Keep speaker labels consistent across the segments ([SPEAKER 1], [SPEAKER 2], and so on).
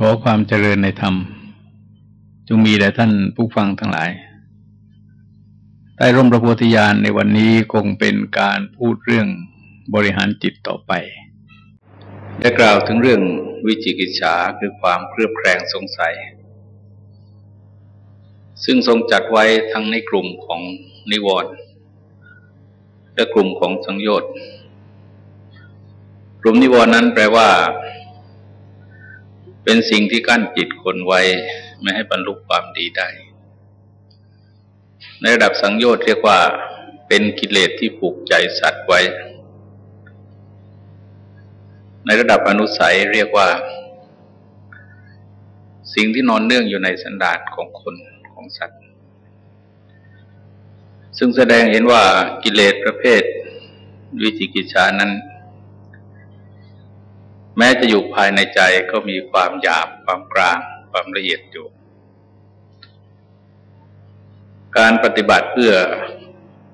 [SPEAKER 1] ขอความเจริญในธรรม จงมีแด่ท่านผู้ฟังทั้งหลาย ใต้ร่มพระโพธิญาณในวันนี้คงเป็นการพูดเรื่องบริหารจิตต่อไป ได้กล่าวถึงเรื่องวิจิกิจฉาคือความเครือบแคลงสงสัย ซึ่งทรงจัดไว้ทั้งในกลุ่มของนิวรณ์และกลุ่มของสังโยชน์กลุ่มนิวรณ์นั้นแปลว่า เป็นสิ่งที่กั้นจิตคนไว้ไม่ให้บรรลุความดีได้ ในระดับสังโยชน์เรียกว่าเป็นกิเลสที่ผูกใจสัตว์ไว้ ในระดับอนุสัยเรียกว่า สิ่งที่นอนเนื่องอยู่ในสันดานของคนของสัตว์ ซึ่งแสดงเห็นว่ากิเลสประเภทวิจิกิจฉานั้น แม้จะอยู่ภายในใจก็มีความหยาบความกลาง ความละเอียดอยู่ การปฏิบัติเพื่อ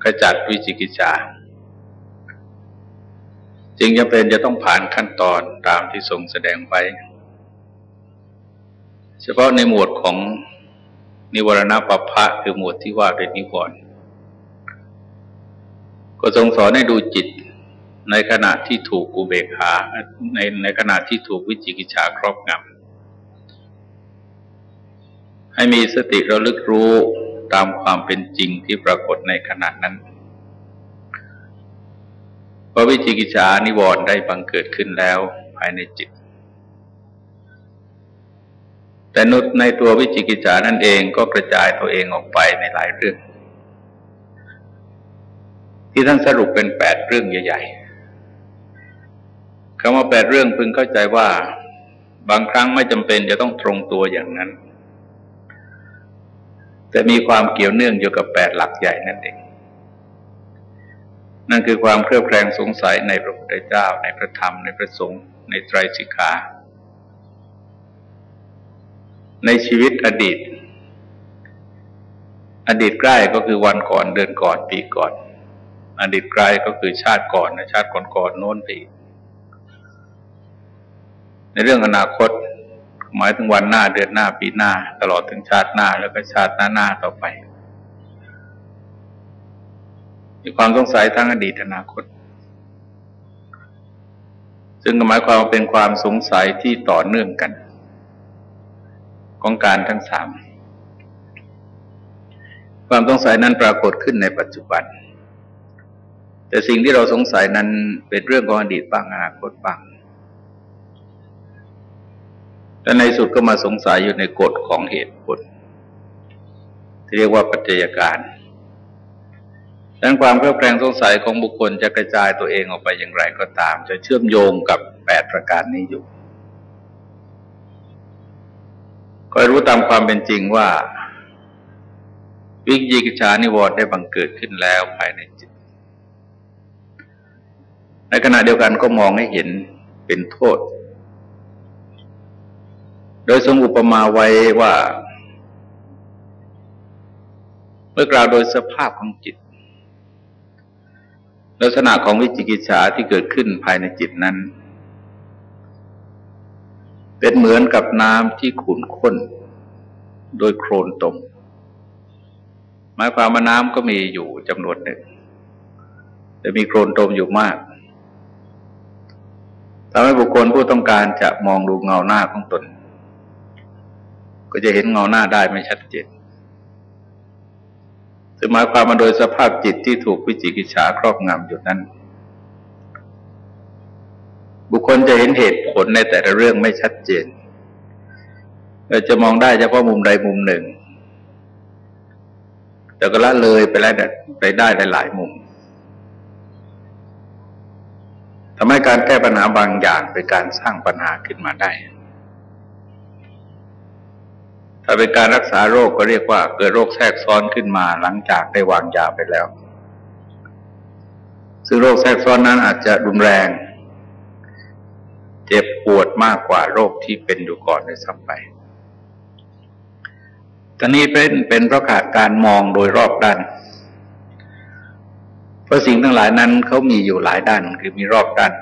[SPEAKER 1] ขจัดวิจิกิจฉาจึงจำเป็นจะต้องผ่านขั้นตอนตามที่ทรงแสดงไว้ เฉพาะในหมวดของนิวรณปภะคือหมวดที่ว่าด้วยนิวรณ์ก็ทรงสอนให้ดูจิต ในขณะที่ถูกอุเบกขาในในขณะที่ถูกวิจิกิจฉาครอบงำให้มีสติระลึกรู้ตามความเป็นจริงที่ปรากฏในขณะนั้นพระวิจิกิจฉานิวรณ์ได้บังเกิดขึ้นแล้วภายในจิต แต่นุในตัววิจิกิจฉานั่นเองก็กระจายตัวเองออกไปในหลายเรื่อง ที่ท่านสรุปเป็นแปดเรื่องใหญ่ๆ คำว่าแปดเรื่องพึงเข้าใจว่า บางครั้งไม่จำเป็นจะต้องตรงตัวอย่างนั้น แต่มีความเกี่ยวเนื่องอยู่กับแปดหลักใหญ่นั่นเองนั่นคือความเครือบแคลงสงสัยในพระพุทธเจ้า ในพระธรรมในพระสงฆ์ในไตรสิกขา ในชีวิตอดีต อดีตใกล้ก็คือวันก่อนเดือนก่อนปีก่อน อดีตไกลก็คือชาติก่อนนะชาติก่อนก่อนโน้นปี ในเรื่องอนาคต หมายถึงวันหน้าเดือนหน้าปีหน้า ตลอดถึงชาติหน้าแล้วก็ชาติหน้าหน้าต่อไปมีความสงสัยทั้งอดีตอนาคต ซึ่งหมายความว่าเป็นความสงสัยที่ต่อเนื่องกัน ของการทั้งสามความสงสัยนั้นปรากฏขึ้นในปัจจุบัน แต่สิ่งที่เราสงสัยนั้นเป็นเรื่องของอดีตบ้างอนาคตบ้าง และในสุดก็มาสงสัยอยู่ในกฎของเหตุผล ที่เรียกว่าปัจจัยการดังความเครือบแคลงสงสัยของบุคคลจะกระจายตัวเองออกไปอย่างไรก็ตาม จะเชื่อมโยงกับแปดประการนี้อยู่ก็รู้ตามความเป็นจริงว่า วิจิกิจานิวรณ์ได้บังเกิดขึ้นแล้วภายในจิต ในขณะเดียวกันก็มองให้เห็นเป็นโทษ โดยทรงอุปมาไว้ว่า เมื่อกล่าวโดยสภาพของจิต ลักษณะของวิจิกิจฉาที่เกิดขึ้นภายในจิตนั้น เป็นเหมือนกับน้ำที่ขุ่นข้น โดยโครนตมหมายความว่าน้ำก็มีอยู่จำนวนหนึ่ง แต่มีโครนตมอยู่มากทำให้บุคคลผู้ต้องการจะมองดูเงาหน้าของตน ก็จะเห็นเงาหน้าได้ไม่ชัดเจนซึ่งหมายความมาโดยสภาพจิตที่ถูกวิจิกิจฉาครอบงำอยู่นั้น บุคคลจะเห็นเหตุผลในแต่ละเรื่องไม่ชัดเจนเราจะมองได้เฉพาะมุมใดมุมหนึ่ง แต่ก็ละเลยไปแล้วไปได้หลายมุมทำให้การแก้ปัญหาบางอย่างเป็นการสร้างปัญหาขึ้นมาได้ ถ้าเป็นการรักษาโรคก็เรียกว่า เกิดโรคแทรกซ้อนขึ้นมาหลังจากได้วางยาไปแล้ว ซึ่งโรคแทรกซ้อนนั้นอาจจะรุนแรง เจ็บปวดมากกว่าโรคที่เป็นอยู่ก่อนในซ้ำไปตอนนี้เป็นเป็นเพราะขาดการมองโดยรอบด้าน เพราะสิ่งทั้งหลายนั้นเขามีอยู่หลายด้านคือมีรอบด้าน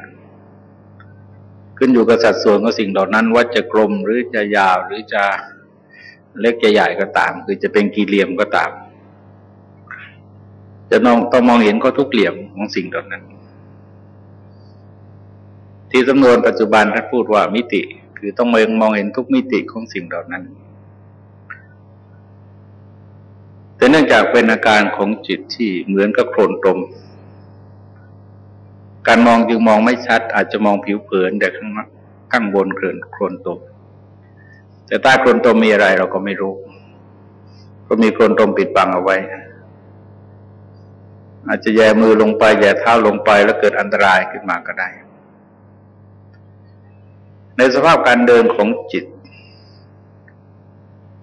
[SPEAKER 1] ขึ้นอยู่กับสัดส่วนของสิ่งเหล่านั้น ว่าจะกลมหรือจะยาวหรือจะ เล็กจะใหญ่ก็ตาม คือจะเป็นกี่เหลี่ยมก็ตาม จะต้องต้องมองเห็นก็ทุกเหลี่ยมของสิ่งเหล่านั้น ที่สำนวนปัจจุบันท่านพูดว่ามิติ คือต้องมองมองเห็นทุกมิติของสิ่งเหล่านั้นแต่เนื่องจากเป็นอาการของจิตที่เหมือนกับโคลนตมการมองจึงมองไม่ชัด อาจจะมองผิวเผินแต่ข้างข้างบนเกินโคลนตม แต่ใต้โคลนตมมีอะไรเราก็ไม่รู้ ก็มีโคลนตมปิดบังเอาไว้ อาจจะแย่มือลงไปแย่เท้าลงไปแล้วเกิดอันตรายขึ้นมาก็ได้ ในสภาพการเดินของจิต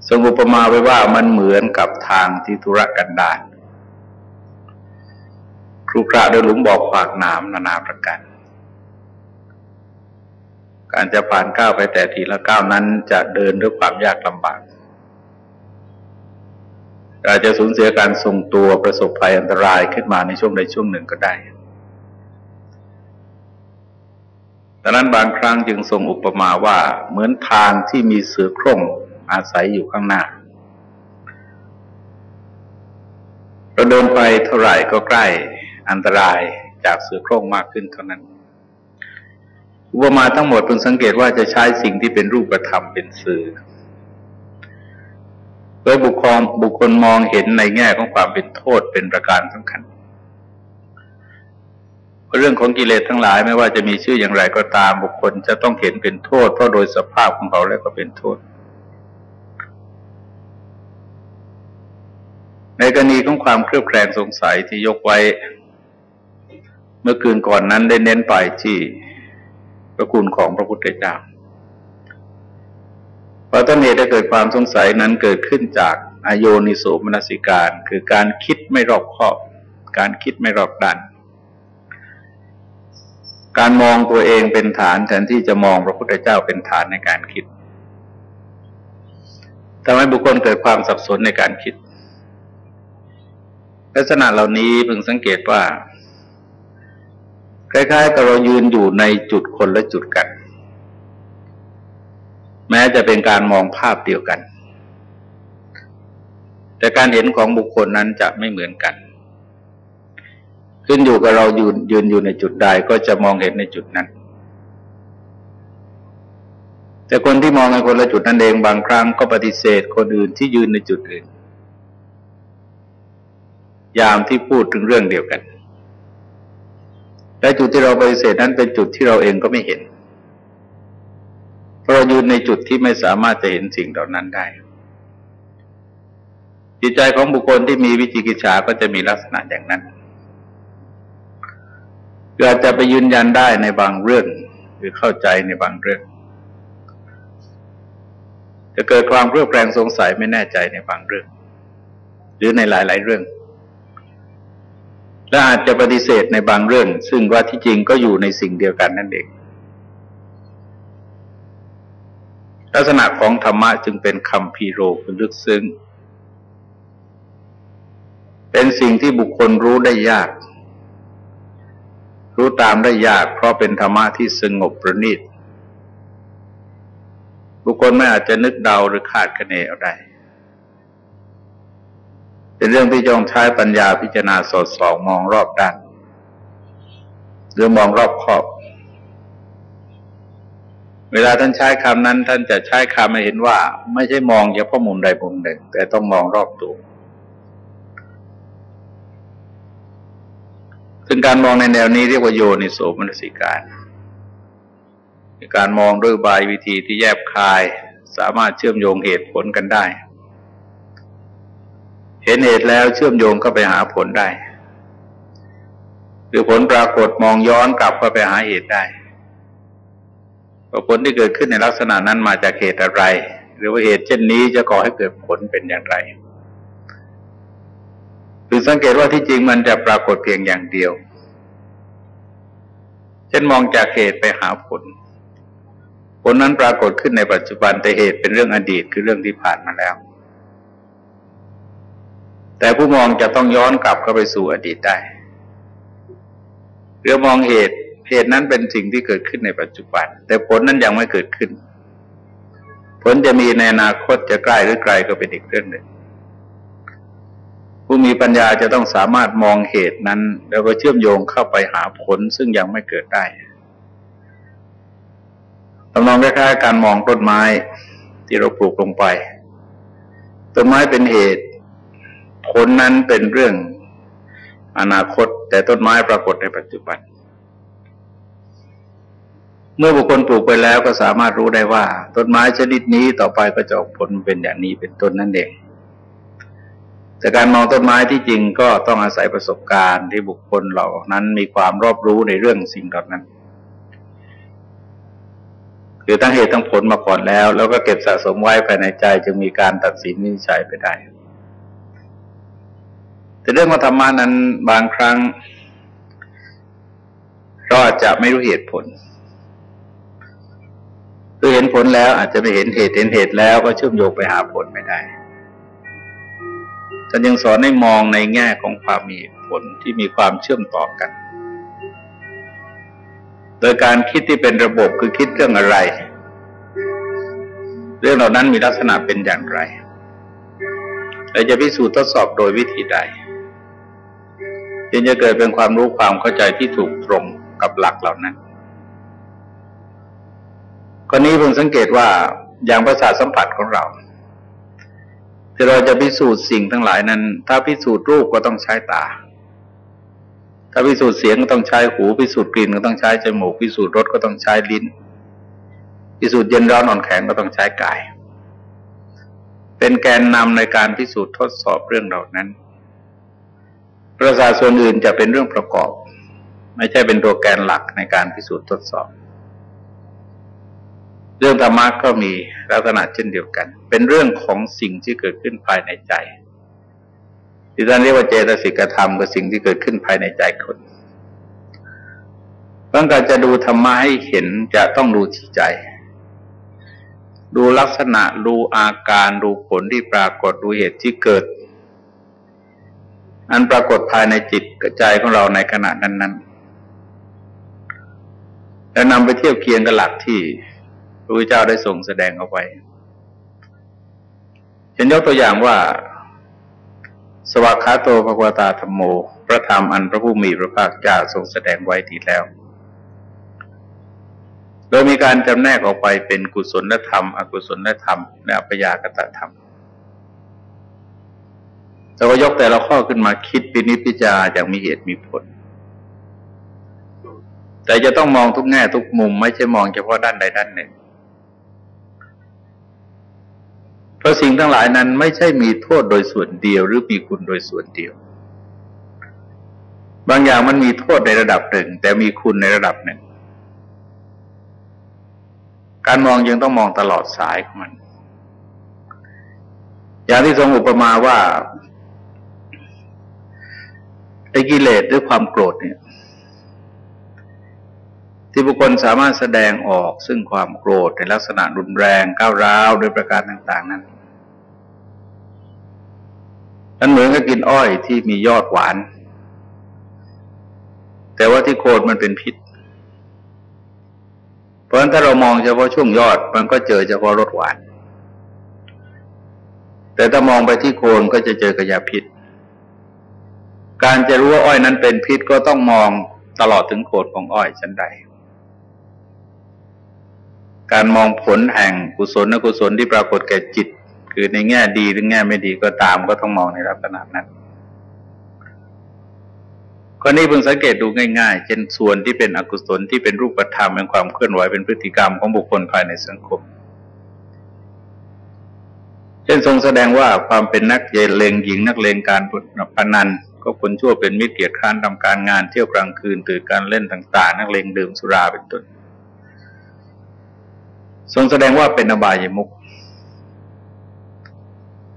[SPEAKER 1] สงุปมาไว้ว่ามันเหมือนกับทางที่ธุรกันดารครูกระโดยหลุมบอกขวากหนามนานาประการ การจะผ่านก้าวไปแต่ทีละก้าวนั้นจะเดินด้วยความยากลำบากอาจจะสูญเสียการทรงตัวประสบภัยอันตรายขึ้นมาในช่วงใดช่วงหนึ่งก็ได้ดังนั้นบางครั้งจึงทรงอุปมาว่าเหมือนทางที่มีเสือโคร่งอาศัยอยู่ข้างหน้าเราเดินไปเท่าไหร่ก็ใกล้อันตรายจากเสือโคร่งมากขึ้นเท่านั้น อุปมาทั้งหมดเพิ่งสังเกตว่าจะใช้สิ่งที่เป็นรูปธรรมเป็นสื่อเพื่อบุคคลบุคคลมองเห็นในแง่ของความเป็นโทษเป็นประการสำคัญ เรื่องของกิเลสทั้งหลายไม่ว่าจะมีชื่ออย่างไรก็ตามบุคคลจะต้องเห็นเป็นโทษเพราะโดยสภาพของเขาแล้วก็เป็นโทษ ในกรณีของความเครือบแคลงสงสัยที่ยกไว้ เมื่อคืนก่อนนั้นได้เน้นไปที่ พระคุณของพระพุทธเจ้าเพราะต้นเหตุได้เกิดความสงสัยนั้นเกิดขึ้นจากอโยนิโสมนสิการ คือการคิดไม่รอบคอบ การคิดไม่รอบด้านการมองตัวเองเป็นฐานแทนที่จะมองพระพุทธเจ้าเป็นฐานในการคิดทำให้บุคคลเกิดความสับสนในการคิด ลักษณะเหล่านี้พึงสังเกตว่า คล้ายๆกับเรายืนอยู่ในจุดคนและจุดกัน แม้จะเป็นการมองภาพเดียวกัน แต่การเห็นของบุคคลนั้นจะไม่เหมือนกัน ขึ้นอยู่กับเรายืนยืนอยู่ในจุดใดก็จะมองเห็นในจุดนั้น แต่คนที่มองในคนละจุดนั้นเองบางครั้งก็ปฏิเสธคนอื่นที่ยืนในจุดอื่น ยามที่พูดถึงเรื่องเดียวกัน และจุดที่เราปฏิเสธนั้นเป็นจุดที่เราเองก็ไม่เห็น เพราะเราอยู่ในจุดที่ไม่สามารถจะเห็นสิ่งเหล่านั้นได้ จิตใจของบุคคลที่มีวิจิกิจฉาก็จะมีลักษณะอย่างนั้นเกิดจะไปยืนยันได้ในบางเรื่อง หรือเข้าใจในบางเรื่อง จะเกิดความเรือบแคลงสงสัยไม่แน่ใจในบางเรื่อง หรือในหลาย ๆ เรื่อง และอาจจะปฏิเสธในบางเรื่อง ซึ่งว่าที่จริงก็อยู่ในสิ่งเดียวกันนั่นเอง ลักษณะของธรรมะจึงเป็นคำพีโรคือลึกซึ้ง เป็นสิ่งที่บุคคลรู้ได้ยาก รู้ตามได้ยาก เพราะเป็นธรรมะที่สงบประณีตบุคคลไม่อาจจะนึกเดาหรือคาดคะเนเอาได้ เป็นเรื่องที่จงใช้ปัญญาพิจารณาสอดส่องมองรอบด้านหรือมองรอบขอบ เวลาท่านใช้คำนั้น ท่านจะใช้คำให้เห็นว่า ไม่ใช่มองเฉพาะมุมใดมุมหนึ่ง แต่ต้องมองรอบตัวซึ่งการมองในแนวนี้เรียกว่าโยนิโสมนสิการการมองด้วยบายวิธีที่แยบคาย สามารถเชื่อมโยงเหตุผลกันได้ เห็นเหตุแล้วเชื่อมโยงเข้าไปหาผลได้ หรือผลปรากฏมองย้อนกลับเข้าไปหาเหตุได้ว่าผลที่เกิดขึ้นในลักษณะนั้นมาจากเหตุอะไร หรือว่าเหตุเช่นนี้จะก่อให้เกิดผลเป็นอย่างไรหรือสังเกตว่าที่จริงมันจะปรากฏเพียงอย่างเดียว เช่นมองจากเหตุไปหาผล ผลนั้นปรากฏขึ้นในปัจจุบันแต่เหตุเป็นเรื่องอดีตคือเรื่องที่ผ่านมาแล้ว แต่ผู้มองจะต้องย้อนกลับเข้าไปสู่อดีตได้เรือมองเหตุเหตุนั้นเป็นสิ่งที่เกิดขึ้นในปัจจุบัน แต่ผลนั้นยังไม่เกิดขึ้น ผลจะมีในอนาคตจะใกล้หรือไกลก็เป็นอีกเรื่องหนึ่ง ผู้มีปัญญาจะต้องสามารถมองเหตุนั้น แล้วก็เชื่อมโยงเข้าไปหาผลซึ่งยังไม่เกิดได้ตำนองคล้ายๆการมองต้นไม้ที่เราปลูกลงไป ต้นไม้เป็นเหตุ ผลนั้นเป็นเรื่องอนาคต แต่ต้นไม้ปรากฏในปัจจุบัน เมื่อบุคคลปลูกไปแล้วก็สามารถรู้ได้ว่า ต้นไม้ชนิดนี้ต่อไปก็จะออกผลเป็นอย่างนี้เป็นต้นนั่นเองแต่การมองต้นไม้ที่จริงก็ต้องอาศัยประสบการณ์ที่บุคคลเหล่านั้นมีความรอบรู้ในเรื่องสิ่งเหล่านั้นคือตั้งเหตุตั้งผลมาก่อนแล้ว แล้วก็เก็บสะสมไว้ภายในใจจึงมีการตัดสินวินิจฉัยไปได้ แต่เรื่องของธรรมานั้นบางครั้งเราอาจจะไม่รู้เหตุผลคือเห็นผลแล้วอาจจะไม่เห็นเหตุเห็นเหตุแล้วก็เชื่อมโยงไปหาผลไม่ได้ท่านยังสอนให้มองในแง่ของความมีผลที่มีความเชื่อมต่อกัน โดยการคิดที่เป็นระบบคือคิดเรื่องอะไร เรื่องเหล่านั้นมีลักษณะเป็นอย่างไรเราจะพิสูจน์ทดสอบโดยวิธีใด จึงจะเกิดเป็นความรู้ความเข้าใจที่ถูกตรงกับหลักเหล่านั้นกรณีเพิ่งสังเกตว่าอย่างประสาทสัมผัสของเราที่เราจะพิสูจน์สิ่งทั้งหลายนั้น ถ้าพิสูจน์รูปก็ต้องใช้ตา ถ้าพิสูจน์เสียงก็ต้องใช้หู พิสูจน์กลิ่นก็ต้องใช้จมูก พิสูจน์รสก็ต้องใช้ลิ้น พิสูจน์เย็นร้อนอ่อนแข็งก็ต้องใช้กาย เป็นแกนนำในการพิสูจน์ทดสอบเรื่องเหล่านั้น ประสาทส่วนอื่นจะเป็นเรื่องประกอบ ไม่ใช่เป็นตัวแกนหลักในการพิสูจน์ทดสอบ เรื่องธรรมะก็มีลักษณะเช่นเดียวกัน เป็นเรื่องของสิ่งที่เกิดขึ้นภายในใจที่ท่านเรียกว่าเจตสิกธรรมคือสิ่งที่เกิดขึ้นภายในใจคนเพราะการจะดูธรรมะให้เห็นจะต้องดูที่ใจ ดูลักษณะดูอาการดูผลที่ปรากฏดูเหตุที่เกิด อันปรากฏภายในจิตกระใจของเราในขณะนั้นๆแล้วนำไปเทียบเคียงกับหลักที่พระพุทธเจ้าได้ทรงแสดงเอาไว้เห็นยกตัวอย่างว่า สวากขาโตภควตาธรรมโม พระธรรมอันพระผู้มีพระภาคเจ้าทรงแสดงไว้ดีแล้ว โดยมีการจำแนกออกไปเป็นกุศลธรรม อกุศลธรรม และอัปยากตธรรม แต่ก็ยกแต่ละข้อขึ้นมาคิดปินิพิจาอย่างมีเหตุมีผล แต่จะต้องมองทุกแง่ทุกมุม ไม่ใช่มองเฉพาะด้านใดด้านหนึ่ง เพราะสิ่งทั้งหลายนั้นไม่ใช่มีโทษโดยส่วนเดียว หรือมีคุณโดยส่วนเดียว บางอย่างมันมีโทษในระดับหนึ่ง แต่มีคุณในระดับหนึ่ง การมองยังต้องมองตลอดสายของมันอย่างที่ทรงอุปมาว่า ไอ้กิเลสด้วยความโกรธเนี่ย ที่บุคคลสามารถแสดงออกซึ่งความโกรธในลักษณะรุนแรงก้าวร้าวด้วยประการต่าง ๆ นั้นมันเหมือนกับกินอ้อยที่มียอดหวาน แต่ว่าที่โคนมันเป็นพิษ เพราะฉะนั้นถ้าเรามองเฉพาะช่วงยอดมันก็เจอเฉพาะรสหวาน แต่ถ้ามองไปที่โคนก็จะเจอกระยาพิษ การจะรู้ว่าอ้อยนั้นเป็นพิษก็ต้องมองตลอดถึงโคนของอ้อยชั้นใด การมองผลแห่งกุศลนกุศลที่ปรากฏแก่จิต คือในแง่ดีหรือแง่ไม่ดีก็ตามก็ต้องมองในลักษณะนั้นข้นี้เพิ่งสังเกตดูง่ายๆ เช่นส่วนที่เป็นอกุศลที่เป็นรูปธรรมเป็นความเคลื่อนไหวเป็นพฤติกรรมของบุคคลภายในสังคม เช่นทรงแสดงว่าความเป็นนักเยเลงหญิงนักเลงการพนัน ก็คนชั่วเป็นมิตรเกียรติค้านทำการงานเที่ยวกลางคืนตื่นการเล่นต่าง ๆ นักเลงดื่มสุราเป็นต้นทรงแสดงว่าเป็นอบายมุข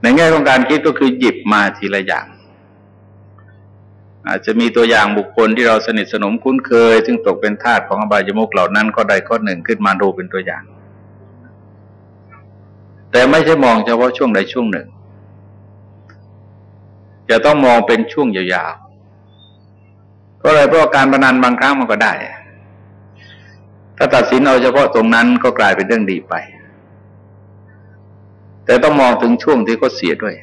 [SPEAKER 1] ในแง่ของการคิดก็คือหยิบมาทีละอย่าง อาจจะมีตัวอย่างบุคคลที่เราสนิทสนมคุ้นเคย ซึ่งตกเป็นทาสของอบายมุกเหล่านั้นก็ใดข้อหนึ่งขึ้นมาดูเป็นตัวอย่าง แต่ไม่ใช่มองเฉพาะช่วงใดช่วงหนึ่ง จะต้องมองเป็นช่วงยาวๆเพราะอะไรเพราะการพนันบางครั้งมันก็ได้ ถ้าตัดสินเอาเฉพาะตรงนั้นก็กลายเป็นเรื่องดีไป แต่ต้องมองถึงช่วงที่เขาเสียด้วย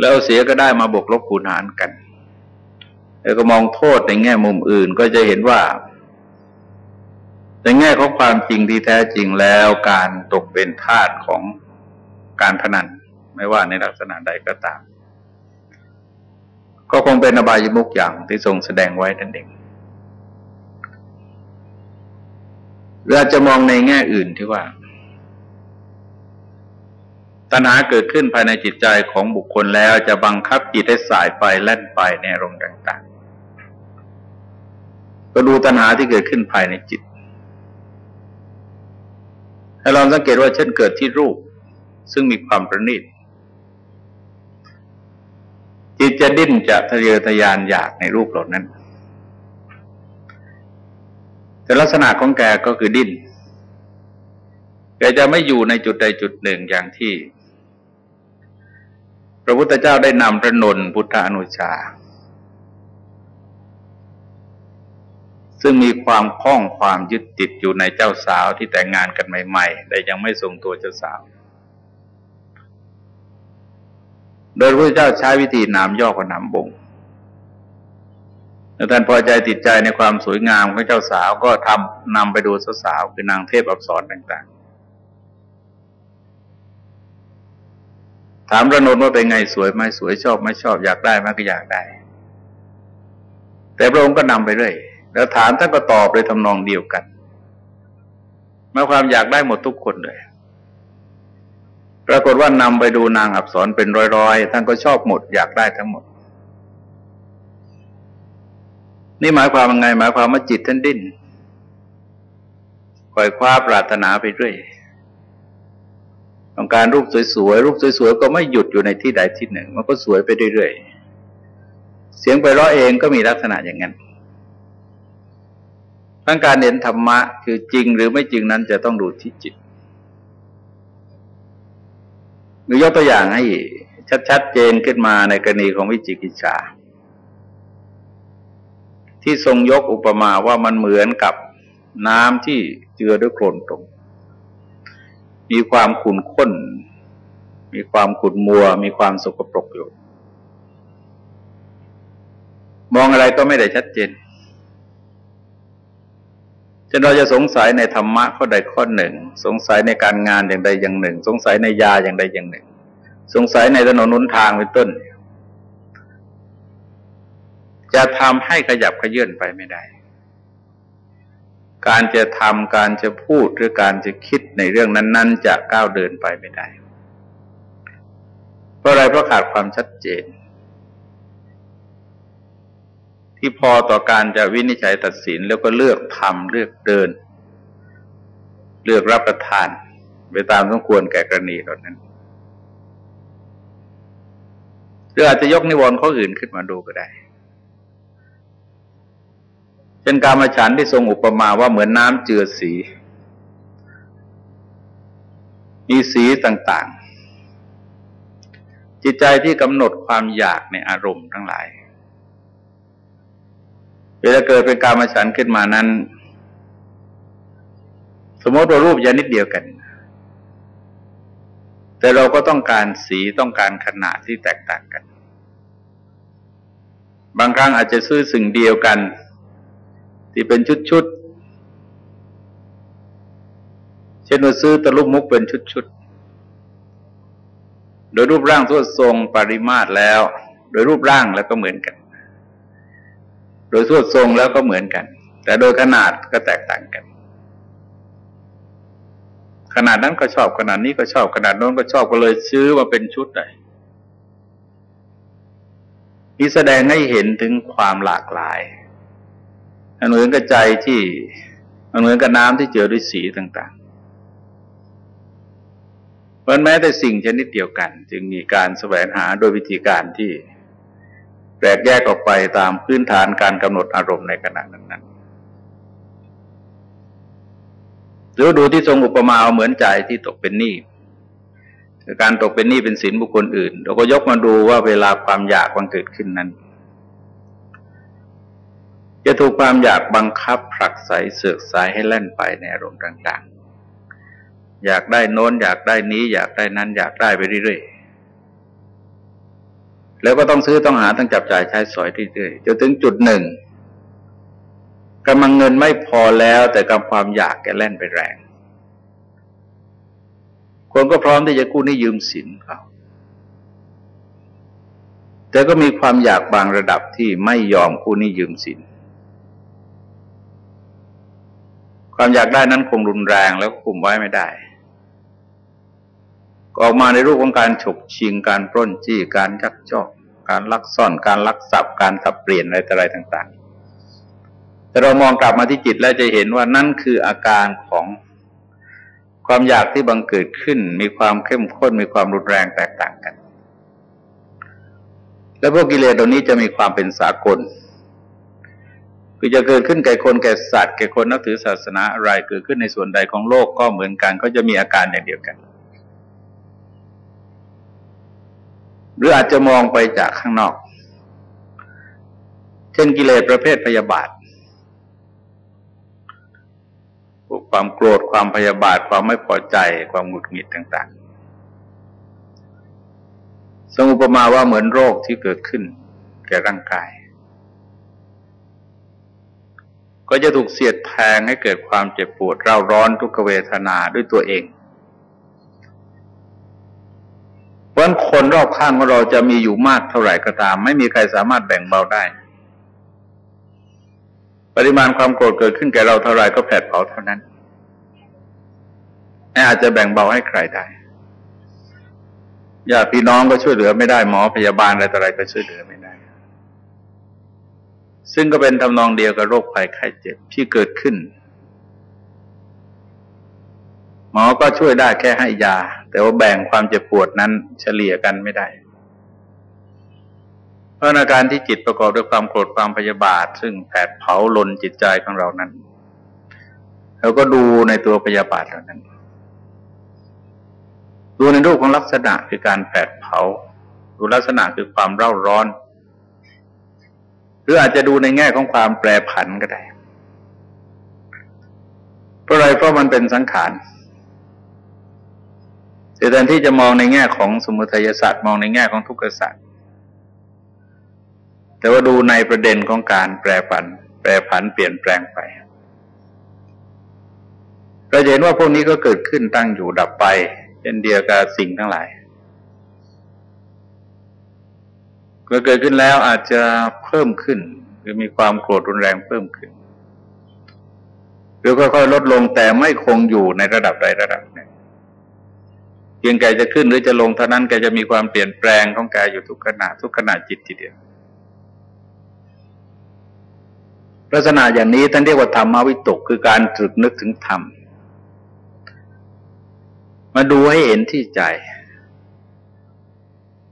[SPEAKER 1] แล้วเสียก็ได้มาบวกลบคูณหารกัน แล้วก็มองโทษในแง่มุมอื่นก็จะเห็นว่าในแง่ของความจริงที่แท้จริงแล้วการตกเป็นทาสของการพนัน ไม่ว่าในลักษณะใดก็ตาม ก็คงเป็นอบายมุกอย่างที่ทรงแสดงไว้นั่นเองเราจะมองในแง่อื่นที่ว่า ตัณหาเกิดขึ้นภายในจิตใจของบุคคลแล้วจะบังคับจิตให้สายไปแล่นไปในอารมณ์ต่าง ๆ ก็ดูตัณหาที่เกิดขึ้นภายในจิตให้ลองสังเกตว่าเช่นเกิดที่รูป ซึ่งมีความประณีต จิตจะดิ้นจะทะเยอทะยานอยากในรูปหล่านั้น แต่ลักษณะของแกก็คือดิ้นแกจะไม่อยู่ในจุดใดจุดหนึ่งอย่างที่ พระพุทธเจ้าได้นำพระนนพุทธานุชา ซึ่งมีความคล้องความยึดติดอยู่ในเจ้าสาวที่แต่งงานกันใหม่ ๆ แต่ยังไม่ทรงตัวเจ้าสาว โดยพระเจ้าใช้วิธีนามย่อกับนามบ่งถ้าท่านพอใจติดใจในความสวยงามของเจ้าสาวก็ทำนำไปดูสาวคือนางเทพอักษรต่าง ๆ ถามระนนว่าเป็นไงสวยไหมสวยชอบไม่ชอบอยากได้ไหมก็อยากได้ แต่พระองค์ก็นำไปเรื่อยแล้วถามท่านก็ตอบเลยทำนองเดียวกันมาความอยากได้หมดทุกคนเลย ปรากฏว่านำไปดูนางอับสรเป็นร้อยๆท่านก็ชอบหมดอยากได้ทั้งหมด นี่หมายความว่าไง หมายความว่าจิตท่านดิ้นคอยคว้าปรารถนาไปเรื่อยต้องการรูปสวยๆรูปสวยๆก็ไม่หยุดอยู่ในที่ใดที่หนึ่ง มันก็สวยไปเรื่อยๆเสียงไปร้อเองก็มีลักษณะอย่างนั้นทั้งการเห็นธรรมะ คือจริงหรือไม่จริงนั้นจะต้องดูที่จิต รือยกตัวอย่างให้ชัดๆเจนขึ้นมาในกรณีของวิจิกิจฉาที่ทรงยกอุปมาว่ามันเหมือนกับน้ำที่เจือด้วยโคลนตรง มีความขุ่นข้น มีความขุ่นมัว มีความสกปรกอยู่ มองอะไรก็ไม่ได้ชัดเจน จนเราจะสงสัยในธรรมะข้อใดข้อหนึ่ง สงสัยในการงานอย่างใดอย่างหนึ่ง สงสัยในยาอย่างใดอย่างหนึ่ง สงสัยในถนนนุนทางเป็นต้น จะทำให้ขยับขยื่นไปไม่ได้ การจะทำการจะพูดหรือการจะคิดในเรื่องนั้น ๆ จะก้าวเดินไปไม่ได้ เพราะอะไรเพราะขาดความชัดเจน ที่พอต่อการจะวินิจฉัยตัดสินแล้วก็เลือกทำเลือกเดิน เลือกรับประทาน ไปตามสมควรแก่กรณีเหล่านั้นหรืออาจจะยกนิวรณ์ข้ออื่นขึ้นมาดูก็ได้เป็นการมาฉันที่ทรงอุปมาว่าเหมือนน้ำเจือสี มีสีต่างๆ จิตใจที่กำหนดความอยากในอารมณ์ทั้งหลาย เวลาเกิดเป็นการมาฉันขึ้นมานั้น สมมติว่ารูปยานิดเดียวกัน แต่เราก็ต้องการสีต้องการขนาดที่แตกต่างกัน บางครั้งอาจจะซื้อสิ่งเดียวกัน ที่เป็นชุดๆเช่นว่าซื้อตะลุกมุกเป็นชุดๆโดยรูปร่างทั่วทรงปริมาตรแล้ว โดยรูปร่างแล้วก็เหมือนกัน โดยทั่วทรงแล้วก็เหมือนกัน แต่โดยขนาดก็แตกต่างกัน ขนาดนั้นก็ชอบขนาดนี้ก็ชอบขนาดโน้นก็ชอบก็เลยซื้อมาเป็นชุดเลยนี่แสดงให้เห็นถึงความหลากหลายมันเหมือนกับใจที่มันเหมือนกับน้ำที่เจือด้วยสีต่างๆเพราะแม้แต่สิ่งชนิดเดียวกัน จึงมีการแสวงหาโดยวิธีการที่ แปลกแยกออกไปตามพื้นฐานการกำหนดอารมณ์ในขณะนั้นๆหรือดูที่ทรงอุปมาเหมือนใจที่ตกเป็นหนี้การตกเป็นหนี้เป็นสินบุคคลอื่น เราก็ยกมาดูว่าเวลาความอยากมันเกิดขึ้นนั้น จะถูกความอยากบังคับผลักไสเสือกสายให้แล่นไปในอารมณ์ต่าง ๆ อยากได้โน้นอยากได้นี้ อยากได้นั้น อยากได้ไปเรื่อย แล้วก็ต้องซื้อต้องหาต้องจับจ่ายใช้สอยเรื่อยๆจนถึงจุดหนึ่งกำลังเงินไม่พอแล้วแต่กำความอยากแกแล่นไปแรง คนก็พร้อมที่จะกู้นี้ยืมสินเขาแต่ก็มีความอยากบางระดับที่ไม่ยอมกู้นี้ยืมสิน ความอยากได้นั้นคงรุนแรงแล้วคุมไว้ไม่ได้ ออกมาในรูปของการฉกชิงการปล้นจี้การยักจอกการลักซ่อนการลักทรัพย์การสับเปลี่ยนอะไรต่ออะไรต่าง ๆ แต่เรามองกลับมาที่จิตแล้วจะเห็นว่านั่นคืออาการของความอยากที่บังเกิดขึ้น มีความเข้มข้นมีความรุนแรงแตกต่างกัน และพวกกิเลสเหล่านี้จะมีความเป็นสากลคือจะเกิดขึ้นแก่คนแก่สัตว์แก่คนนับถือศาสนาอะไรเกิดขึ้นในส่วนใดของโลกก็เหมือนกัน ก็จะมีอาการอย่างเดียวกัน หรืออาจจะมองไปจากข้างนอก เช่นกิเลสประเภทพยาบาทความโกรธความพยาบาท ความไม่พอใจ ความหงุดหงิดต่าง ๆ สมุปมาว่าเหมือนโรคที่เกิดขึ้น แก่ร่างกาย ก็จะถูกเสียดแทงให้เกิดความเจ็บปวดเร่าร้อนทุกขเวทนาด้วยตัวเอง ราะคนรอบข้างของเราจะมีอยู่มากเท่าไหร่ก็ตาม ไม่มีใครสามารถแบ่งเบาได้ ปริมาณความโกรธเกิดขึ้นแก่เราเท่าไรก็แผดเผาเท่านั้นอาจจะแบ่งเบาให้ใครได้ญาติพี่น้องก็ช่วยเหลือไม่ได้หมอพยาบาลอะไรต่ออะไรก็ช่วยเหลือไม่ได้ ซึ่งก็เป็นทำนองเดียวกับโรคภัยไข้เจ็บที่เกิดขึ้น หมอก็ช่วยได้แค่ให้ยา แต่ว่าแบ่งความเจ็บปวดนั้นเฉลี่ยกันไม่ได้ เพราะอาการที่จิตประกอบด้วยความโกรธความพยาบาท ซึ่งแผดเผาลนจิตใจของเรานั้นเราก็ดูในตัวพยาบาทเหล่านั้น ดูในรูปของลักษณะคือการแผดเผา ดูลักษณะคือความเร่าร้อน หรืออาจจะดูในแง่ของความแปรผันก็ได้เพราะอะไรเพราะมันเป็นสังขาร แต่แทนที่จะมองในแง่ของสมุทัยศาสตร์มองในแง่ของทุกขศาสตร์แต่ว่าดูในประเด็นของการแปรผัน แปรผันเปลี่ยนแปลงไปเราเห็นว่าพวกนี้ก็เกิดขึ้นตั้งอยู่ดับไปเช่นเดียวกับสิ่งทั้งหลายเมื่อเกิดขึ้นแล้วอาจจะเพิ่มขึ้น หรือมีความโกรธรุนแรงเพิ่มขึ้น หรือค่อยๆลดลงแต่ไม่คงอยู่ในระดับใดระดับหนึ่ง เพียงแกจะขึ้นหรือจะลงเท่านั้นแกจะมีความเปลี่ยนแปลงของแกอยู่ทุกขณะทุกขณะจิตทีเดียวลักษณะอย่างนี้ท่านเรียกว่าธรรมวิตกคือการตรึกนึกถึงธรรม มาดูให้เห็นที่ใจ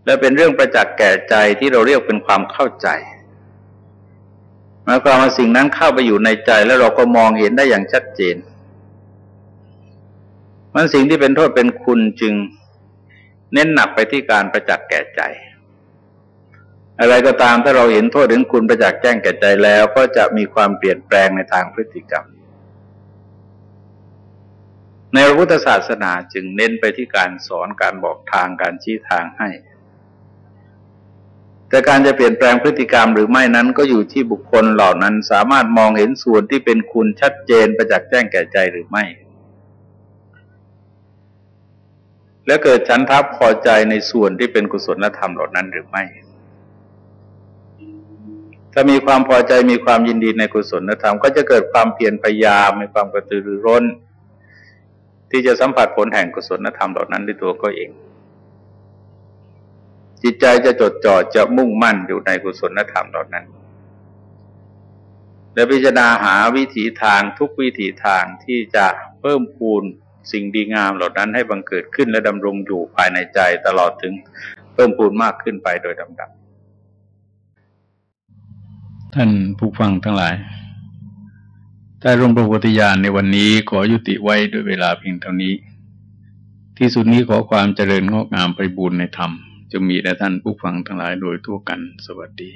[SPEAKER 1] และเป็นเรื่องประจักษ์แก่ใจที่เราเรียกเป็นความเข้าใจหมายความว่าสิ่งนั้นเข้าไปอยู่ในใจแล้วเราก็มองเห็นได้อย่างชัดเจน มันสิ่งที่เป็นโทษเป็นคุณจึงเน้นหนักไปที่การประจักษ์แก่ใจ อะไรก็ตามถ้าเราเห็นโทษถึงคุณประจักษ์แจ้งแก่ใจแล้ว ก็จะมีความเปลี่ยนแปลงในทางพฤติกรรม ในพระพุทธศาสนาจึงเน้นไปที่การสอนการบอกทางการชี้ทางให้ แต่การจะเปลี่ยนแปลงพฤติกรรมหรือไม่นั้นก็อยู่ที่บุคคลเหล่านั้นสามารถมองเห็นส่วนที่เป็นคุณชัดเจนประจักษ์แจ้งแก่ใจหรือไม่ และเกิดฉันทับพอใจในส่วนที่เป็นกุศลธรรมเหล่านั้นหรือไม่ ถ้ามีความพอใจมีความยินดีในกุศลธรรม ก็จะเกิดความเพียรพยายามมีความกระตือรือร้น ที่จะสัมผัสผลแห่งกุศลธรรมเหล่านั้นด้วยตัวก็เอง จิตใจจะจดจ่อจะมุ่งมั่นอยู่ในกุศลธรรมเหล่านั้นและพิจารณาหาวิถีทางทุกวิถีทางที่จะเพิ่มพูน สิ่งดีงามเหล่านั้นให้บังเกิดขึ้นและดำรงอยู่ภายในใจตลอดถึงเพิ่มพูนมากขึ้นไปโดยลำดับ ท่านผู้ฟังทั้งหลายใต้ร่มพระโพธิญาณในวันนี้ขอยุติไว้ด้วยเวลาเพียงเท่านี้ ที่สุดนี้ขอความเจริญงอกงามไปบูรณนธรรมจะมีแด่ท่านผู้ฟังทั้งหลายโดยทั่วกันสวัสดี